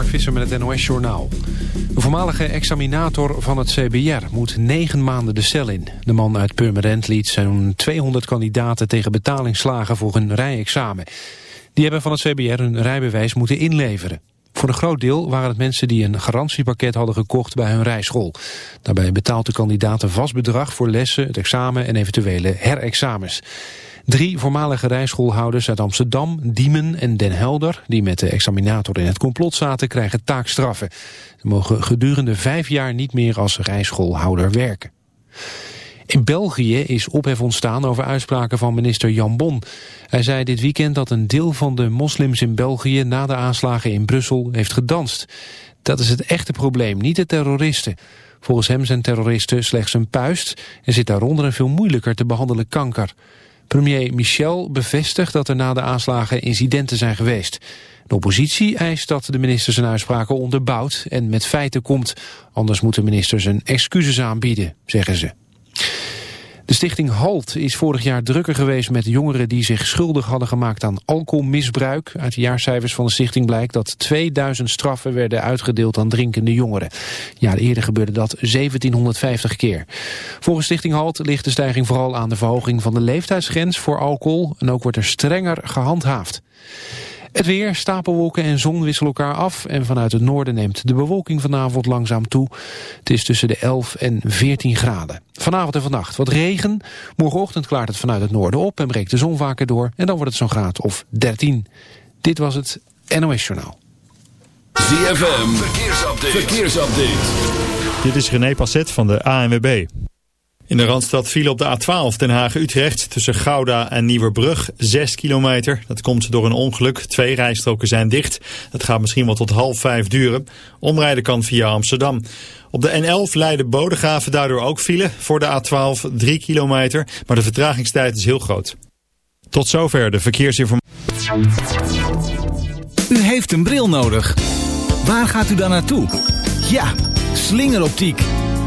Mark Visser met het NOS-journaal. De voormalige examinator van het CBR moet negen maanden de cel in. De man uit Purmerend liet zo'n 200 kandidaten tegen betaling slagen voor hun rijexamen. Die hebben van het CBR hun rijbewijs moeten inleveren. Voor een groot deel waren het mensen die een garantiepakket hadden gekocht bij hun rijschool. Daarbij betaalt de kandidaat een vast bedrag voor lessen, het examen en eventuele herexamens. Drie voormalige rijschoolhouders uit Amsterdam, Diemen en Den Helder... die met de examinator in het complot zaten, krijgen taakstraffen. Ze mogen gedurende vijf jaar niet meer als rijschoolhouder werken. In België is ophef ontstaan over uitspraken van minister Jan Bon. Hij zei dit weekend dat een deel van de moslims in België... na de aanslagen in Brussel heeft gedanst. Dat is het echte probleem, niet de terroristen. Volgens hem zijn terroristen slechts een puist... en zit daaronder een veel moeilijker te behandelen kanker. Premier Michel bevestigt dat er na de aanslagen incidenten zijn geweest. De oppositie eist dat de minister zijn uitspraken onderbouwt en met feiten komt. Anders moet de minister zijn excuses aanbieden, zeggen ze. De stichting HALT is vorig jaar drukker geweest met jongeren die zich schuldig hadden gemaakt aan alcoholmisbruik. Uit de jaarcijfers van de stichting blijkt dat 2000 straffen werden uitgedeeld aan drinkende jongeren. Jaar eerder gebeurde dat 1750 keer. Volgens stichting HALT ligt de stijging vooral aan de verhoging van de leeftijdsgrens voor alcohol en ook wordt er strenger gehandhaafd. Het weer, stapelwolken en zon wisselen elkaar af en vanuit het noorden neemt de bewolking vanavond langzaam toe. Het is tussen de 11 en 14 graden. Vanavond en vannacht wat regen. Morgenochtend klaart het vanuit het noorden op en breekt de zon vaker door en dan wordt het zo'n graad of 13. Dit was het NOS Journaal. ZFM, verkeersupdate. verkeersupdate. Dit is René Passet van de ANWB. In de Randstad viel op de A12 Den Haag-Utrecht tussen Gouda en Nieuwerbrug 6 kilometer. Dat komt door een ongeluk. Twee rijstroken zijn dicht. Dat gaat misschien wel tot half vijf duren. Omrijden kan via Amsterdam. Op de N11 leiden Bodegraven daardoor ook file voor de A12 3 kilometer. Maar de vertragingstijd is heel groot. Tot zover de verkeersinformatie. U heeft een bril nodig. Waar gaat u dan naartoe? Ja, slingeroptiek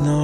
no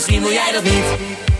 misschien wil jij dat niet. Je kunt wel voelen hoe ik om je geef Dat ik van je hou, waarvoor ik nu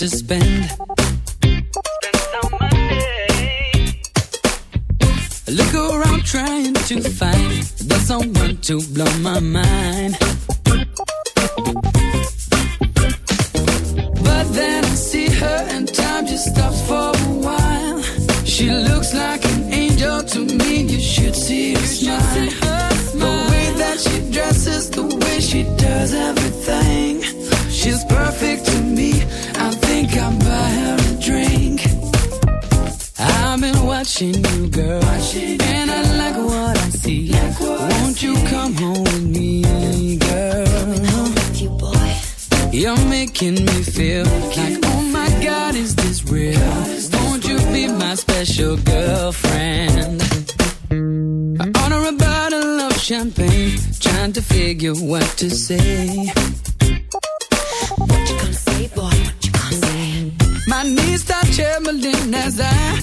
To spend. Spend some money. Look around trying to find the someone to blow my mind. watching you, girl. Watching and girl. I like what I see. Like what Won't I you see. come home with me, girl? Coming home with you, boy. You're making me feel making like, me oh my feel. God, is this real? God, is Won't you real? be my special girlfriend? I order a bottle of champagne, trying to figure what to say. What you gonna say, boy? What you gonna say? My knees start trembling as I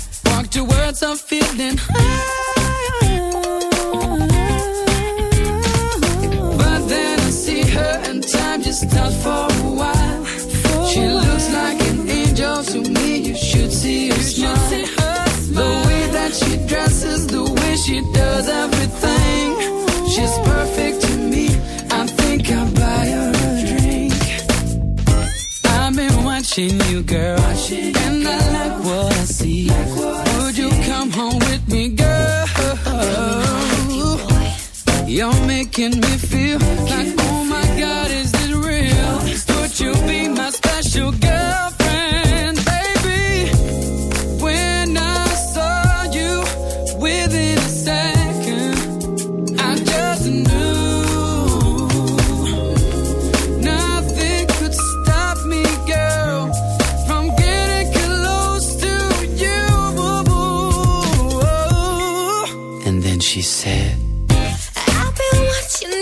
girl. And I like what I see. Would you come home with me, girl? You're making me she said, I've been watching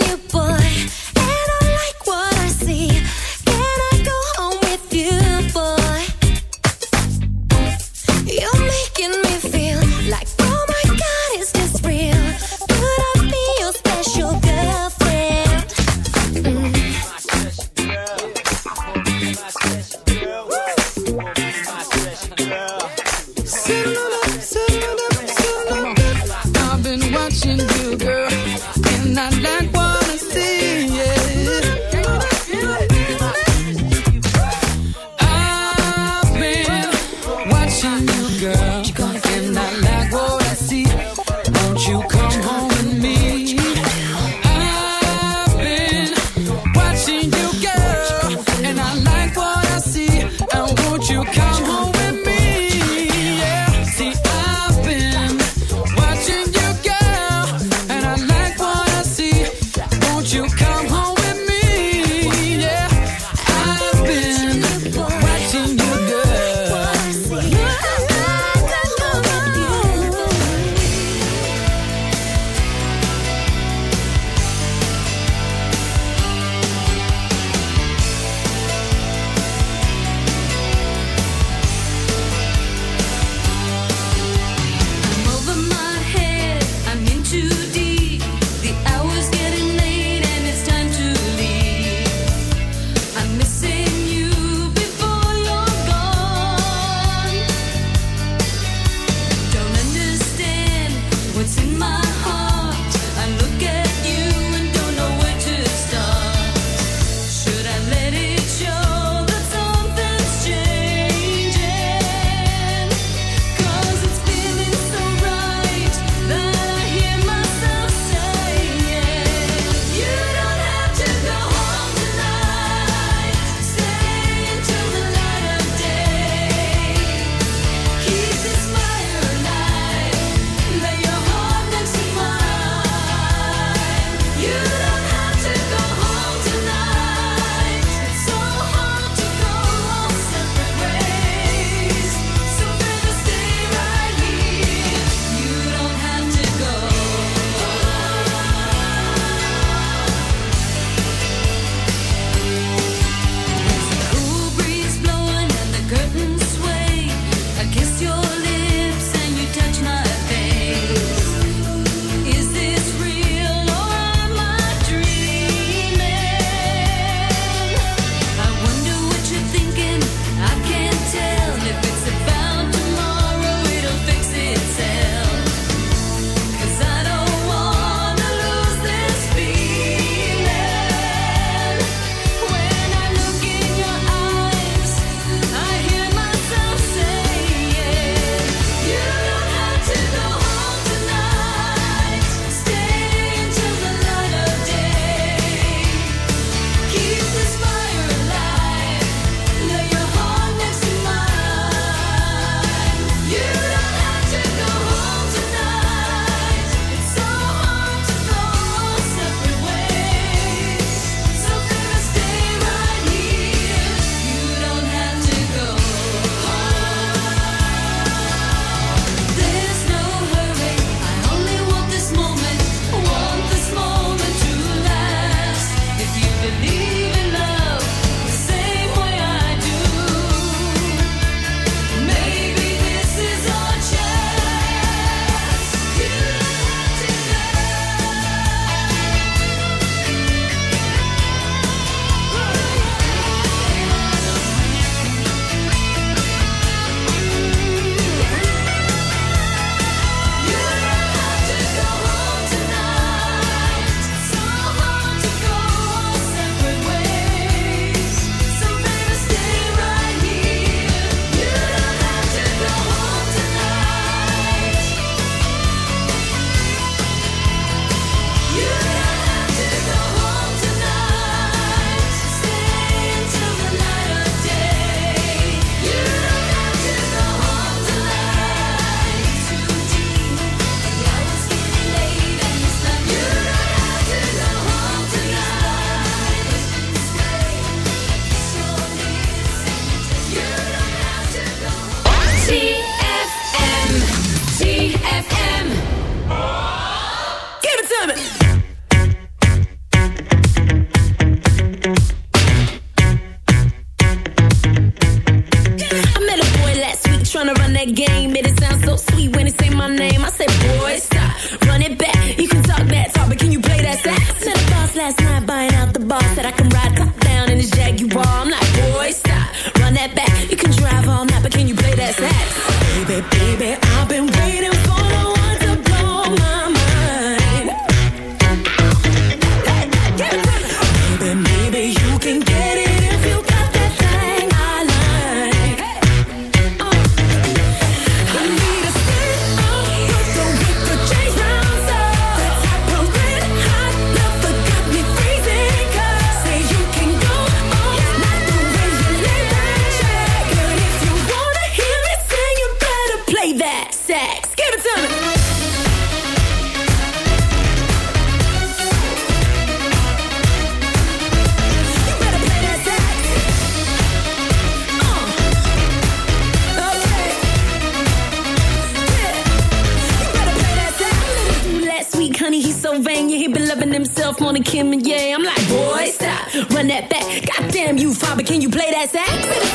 that sex.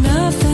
nothing